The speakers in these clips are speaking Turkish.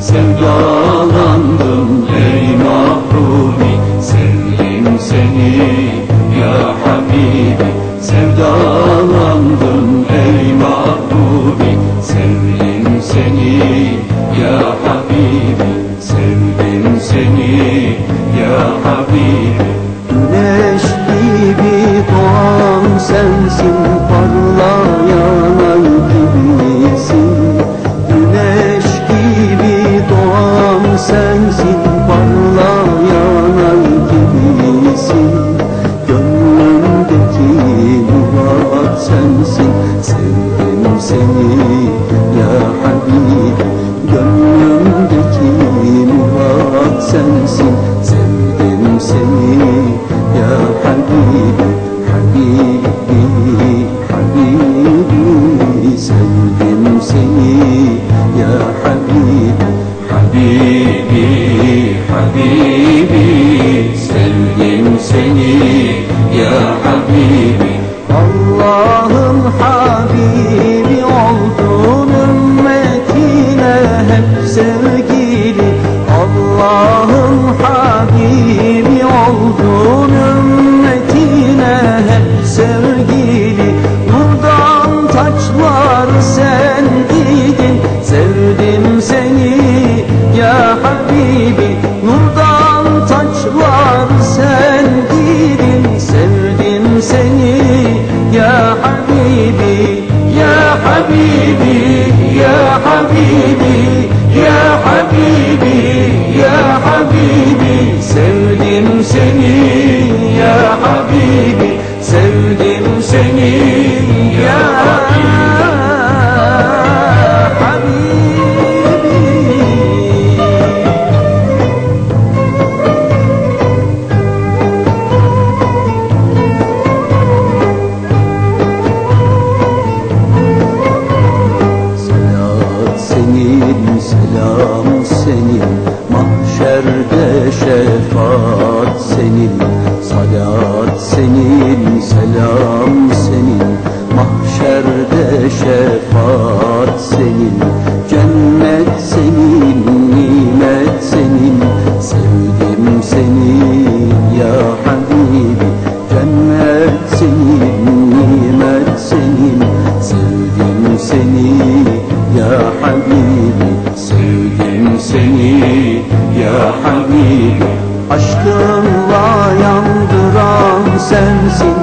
Sevdalandım ey mahrumi Sevdim seni ya Habibi. Sevdalandım ey mahbubi. Sevdim seni ya Habibi. Sevdim seni ya Habibi. Güneş gibi doğan sensin parlayan حبيبي حبيبي senin Salat senin, selam senin Mahşerde şefaat senin Cennet senin, nimet senin Sevdim seni ya Habibi Cennet senin, nimet senin Sevdim seni ya Habibi Sevdim seni ya Habibi. Aşkım 相信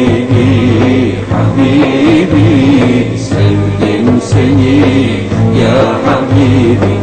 Habibi, Habibi Sevdim seni ya Habibi.